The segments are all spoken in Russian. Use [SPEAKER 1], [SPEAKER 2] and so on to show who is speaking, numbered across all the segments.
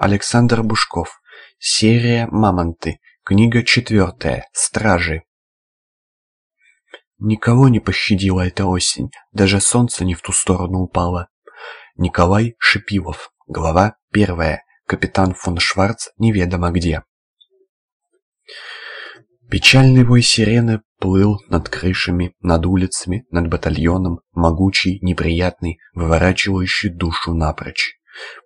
[SPEAKER 1] Александр Бушков. Серия «Мамонты». Книга четвертая. Стражи. Никого не пощадила эта осень, даже солнце не в ту сторону упало. Николай Шипилов. Глава первая. Капитан фон Шварц неведомо где. Печальный вой сирены плыл над крышами, над улицами, над батальоном, могучий, неприятный, выворачивающий душу напрочь.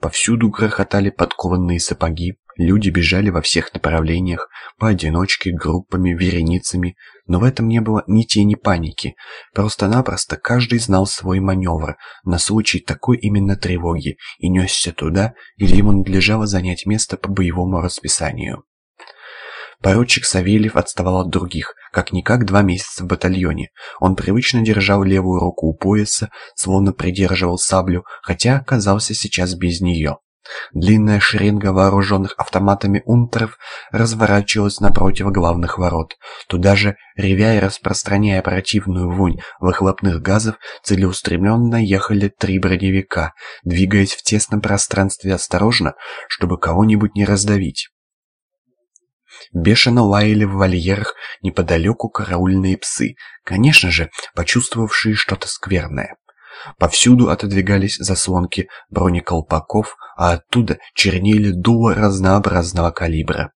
[SPEAKER 1] Повсюду грохотали подкованные сапоги, люди бежали во всех направлениях, поодиночке, группами, вереницами, но в этом не было ни тени паники. Просто-напросто каждый знал свой маневр на случай такой именно тревоги и несся туда, где ему надлежало занять место по боевому расписанию. Поручик Савельев отставал от других, как-никак два месяца в батальоне. Он привычно держал левую руку у пояса, словно придерживал саблю, хотя оказался сейчас без нее. Длинная шеренга вооруженных автоматами унтеров разворачивалась напротив главных ворот. Туда же, ревя и распространяя противную вонь выхлопных газов, целеустремленно ехали три броневика, двигаясь в тесном пространстве осторожно, чтобы кого-нибудь не раздавить. Бешено лаяли в вольерах неподалеку караульные псы, конечно же, почувствовавшие что-то скверное. Повсюду отодвигались заслонки бронеколпаков, а оттуда чернели дула разнообразного калибра.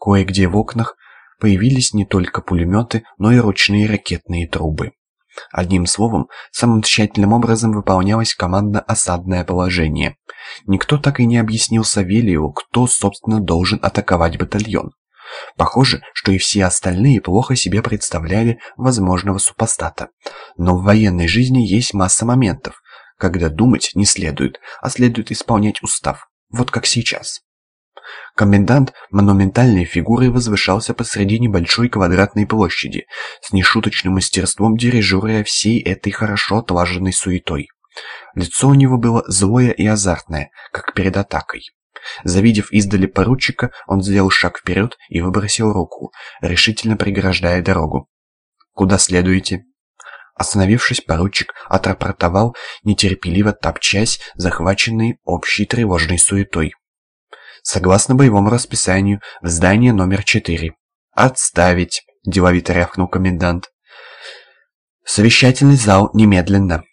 [SPEAKER 1] Кое-где в окнах появились не только пулеметы, но и ручные ракетные трубы. Одним словом, самым тщательным образом выполнялось командно-осадное положение. Никто так и не объяснил Савельеву, кто, собственно, должен атаковать батальон. Похоже, что и все остальные плохо себе представляли возможного супостата. Но в военной жизни есть масса моментов, когда думать не следует, а следует исполнять устав. Вот как сейчас. Комендант монументальной фигурой возвышался посреди небольшой квадратной площади, с нешуточным мастерством дирижируя всей этой хорошо отлаженной суетой. Лицо у него было злое и азартное, как перед атакой. Завидев издали поручика, он сделал шаг вперед и выбросил руку, решительно преграждая дорогу. «Куда следуете?» Остановившись, поручик отрапортовал, нетерпеливо топчась, захваченный общей тревожной суетой. «Согласно боевому расписанию, в здание номер четыре». «Отставить!» – деловито рявкнул комендант. «Совещательный зал немедленно!»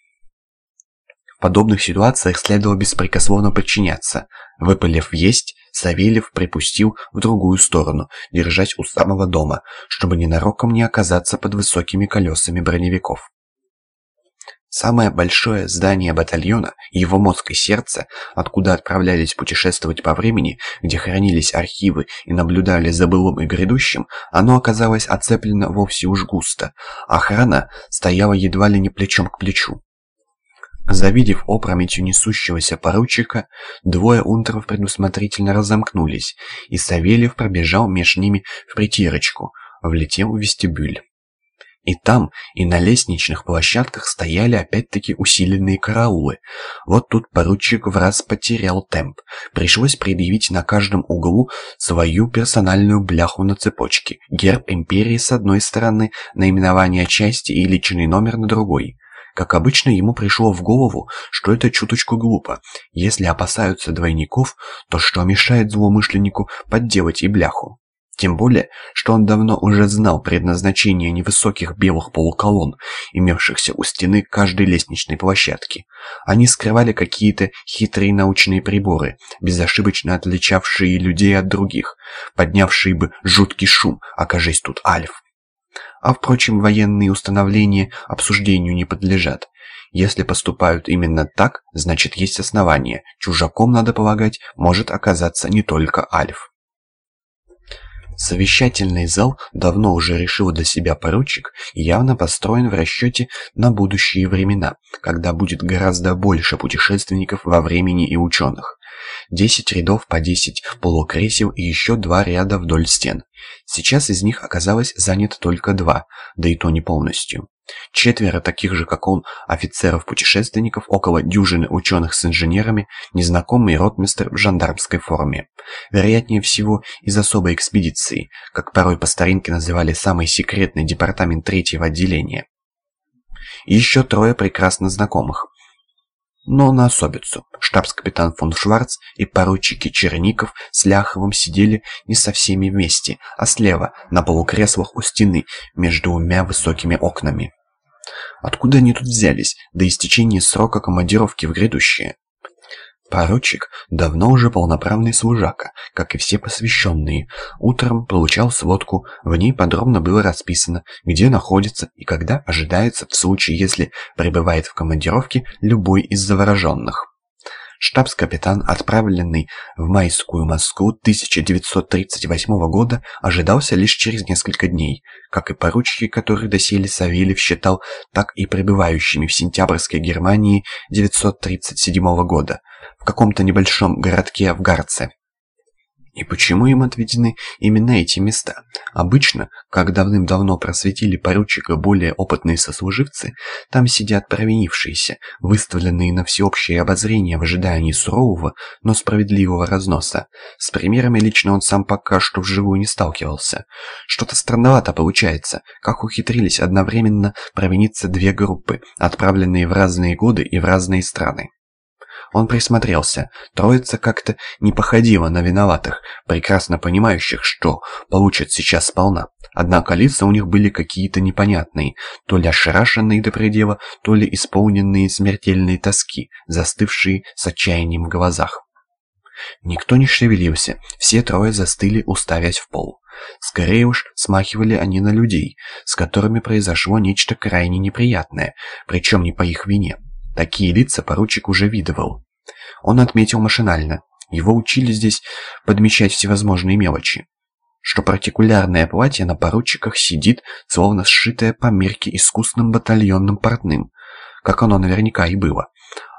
[SPEAKER 1] В подобных ситуациях следовало беспрекословно подчиняться. Выпалив есть, Савельев припустил в другую сторону, держась у самого дома, чтобы ненароком не оказаться под высокими колесами броневиков. Самое большое здание батальона, его мозг и сердце, откуда отправлялись путешествовать по времени, где хранились архивы и наблюдали за былым и грядущим, оно оказалось оцеплено вовсе уж густо. Охрана стояла едва ли не плечом к плечу. Завидев опрометью несущегося поручика, двое унтеров предусмотрительно разомкнулись, и Савельев пробежал меж ними в притирочку, влетел в вестибюль. И там, и на лестничных площадках стояли опять-таки усиленные караулы. Вот тут поручик в раз потерял темп. Пришлось предъявить на каждом углу свою персональную бляху на цепочке. Герб империи с одной стороны, наименование части и личный номер на другой. Как обычно, ему пришло в голову, что это чуточку глупо. Если опасаются двойников, то что мешает злоумышленнику подделать и бляху? Тем более, что он давно уже знал предназначение невысоких белых полуколонн, имевшихся у стены каждой лестничной площадки. Они скрывали какие-то хитрые научные приборы, безошибочно отличавшие людей от других, поднявшие бы жуткий шум, окажись тут Альф. А впрочем, военные установления обсуждению не подлежат. Если поступают именно так, значит есть основания. Чужаком, надо полагать, может оказаться не только Альф. Совещательный зал давно уже решил для себя поручик явно построен в расчете на будущие времена, когда будет гораздо больше путешественников во времени и ученых. Десять рядов по десять полукресел и еще два ряда вдоль стен. Сейчас из них оказалось занято только два, да и то не полностью. Четверо таких же, как он, офицеров-путешественников, около дюжины ученых с инженерами, незнакомый ротмистр в жандармской форме. Вероятнее всего, из особой экспедиции, как порой по старинке называли самый секретный департамент третьего отделения. И еще трое прекрасно знакомых. Но на особицу. Штабс-капитан фон Шварц и поручики Черников с Ляховым сидели не со всеми вместе, а слева, на полукреслах у стены, между двумя высокими окнами. Откуда они тут взялись до истечения срока командировки в грядущее? Поручик давно уже полноправный служака, как и все посвященные. Утром получал сводку, в ней подробно было расписано, где находится и когда ожидается в случае, если пребывает в командировке любой из завороженных. Штабс-капитан, отправленный в майскую Москву 1938 года, ожидался лишь через несколько дней. Как и поручики, которых доселе Савельев считал так и пребывающими в сентябрьской Германии 1937 года в каком-то небольшом городке в Гарце. И почему им отведены именно эти места? Обычно, как давным-давно просветили поручика более опытные сослуживцы, там сидят провинившиеся, выставленные на всеобщее обозрение в ожидании сурового, но справедливого разноса. С примерами лично он сам пока что вживую не сталкивался. Что-то странновато получается, как ухитрились одновременно провиниться две группы, отправленные в разные годы и в разные страны. Он присмотрелся. Троица как-то не походила на виноватых, прекрасно понимающих, что получат сейчас сполна. Однако лица у них были какие-то непонятные, то ли ошарашенные до предела, то ли исполненные смертельной тоски, застывшие с отчаянием в глазах. Никто не шевелился, все трое застыли, уставясь в пол. Скорее уж, смахивали они на людей, с которыми произошло нечто крайне неприятное, причем не по их вине. Такие лица поручик уже видывал. Он отметил машинально. Его учили здесь подмечать всевозможные мелочи. Что партикулярное платье на поручиках сидит, словно сшитое по мерке искусным батальонным портным, как оно наверняка и было.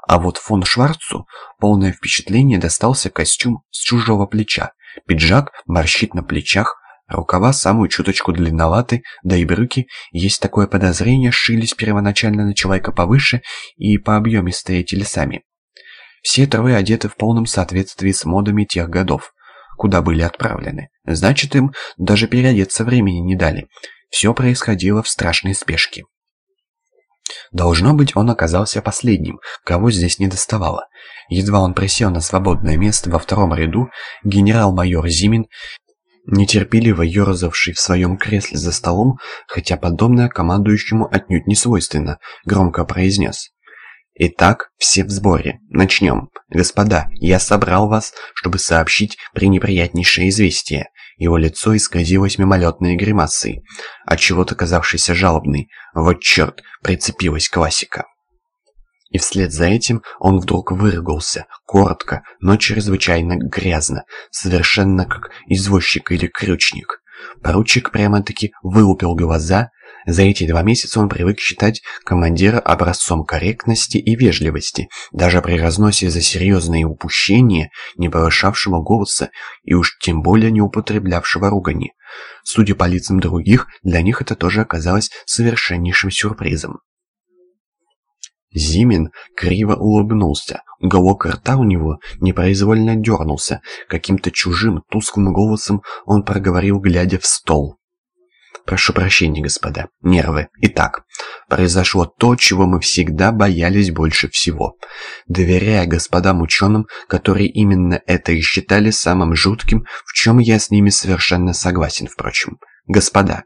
[SPEAKER 1] А вот фон Шварцу полное впечатление достался костюм с чужого плеча. Пиджак морщит на плечах, рукава самую чуточку длинноваты, да и брюки, есть такое подозрение, шились первоначально на человека повыше и по объемистые телесами. Все трое одеты в полном соответствии с модами тех годов, куда были отправлены. Значит, им даже переодеться времени не дали. Все происходило в страшной спешке. Должно быть, он оказался последним, кого здесь не доставало. Едва он присел на свободное место во втором ряду, генерал-майор Зимин, нетерпеливо ерзавший в своем кресле за столом, хотя подобное командующему отнюдь не свойственно, громко произнес. Итак, все в сборе. Начнем. Господа, я собрал вас, чтобы сообщить пренеприятнейшее известие. Его лицо исказилось мимолетной гримасой, отчего-то казавшейся жалобной. Вот черт, прицепилась классика. И вслед за этим он вдруг выругался, коротко, но чрезвычайно грязно, совершенно как извозчик или крючник. Поручик прямо-таки вылупил глаза, за эти два месяца он привык считать командира образцом корректности и вежливости, даже при разносе за серьезные упущения, не повышавшего голоса и уж тем более не употреблявшего ругани. Судя по лицам других, для них это тоже оказалось совершеннейшим сюрпризом. Зимин криво улыбнулся. Уголок рта у него непроизвольно дернулся. Каким-то чужим, тусклым голосом он проговорил, глядя в стол. Прошу прощения, господа. Нервы. Итак, произошло то, чего мы всегда боялись больше всего. Доверяя господам ученым, которые именно это и считали самым жутким, в чем я с ними совершенно согласен, впрочем. Господа,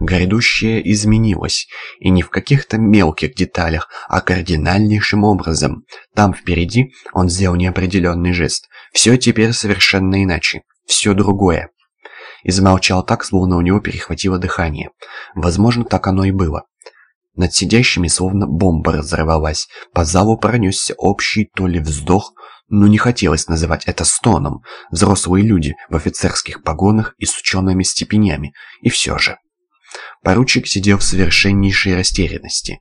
[SPEAKER 1] грядущее изменилось, и не в каких-то мелких деталях, а кардинальнейшим образом. Там впереди он сделал неопределенный жест. Все теперь совершенно иначе. Все другое и замолчал так, словно у него перехватило дыхание. Возможно, так оно и было. Над сидящими словно бомба разорвалась. По залу пронесся общий то ли вздох, но не хотелось называть это стоном. Взрослые люди в офицерских погонах и с учеными степенями. И все же. Поручик сидел в совершеннейшей растерянности.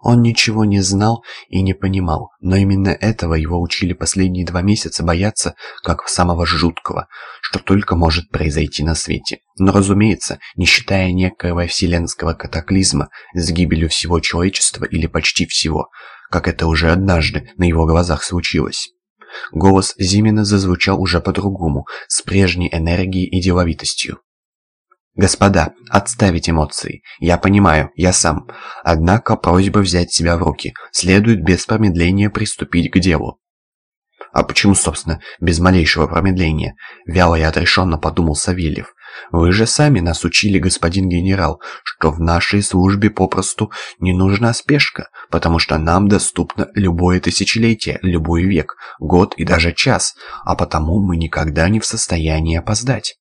[SPEAKER 1] Он ничего не знал и не понимал, но именно этого его учили последние два месяца бояться как самого жуткого, что только может произойти на свете. Но, разумеется, не считая некоего вселенского катаклизма с гибелью всего человечества или почти всего, как это уже однажды на его глазах случилось. Голос Зимина зазвучал уже по-другому, с прежней энергией и деловитостью. «Господа, отставить эмоции. Я понимаю, я сам. Однако просьба взять себя в руки. Следует без промедления приступить к делу». «А почему, собственно, без малейшего промедления?» Вяло и отрешенно подумал Савельев. «Вы же сами нас учили, господин генерал, что в нашей службе попросту не нужна спешка, потому что нам доступно любое тысячелетие, любой век, год и даже час, а потому мы никогда не в состоянии опоздать».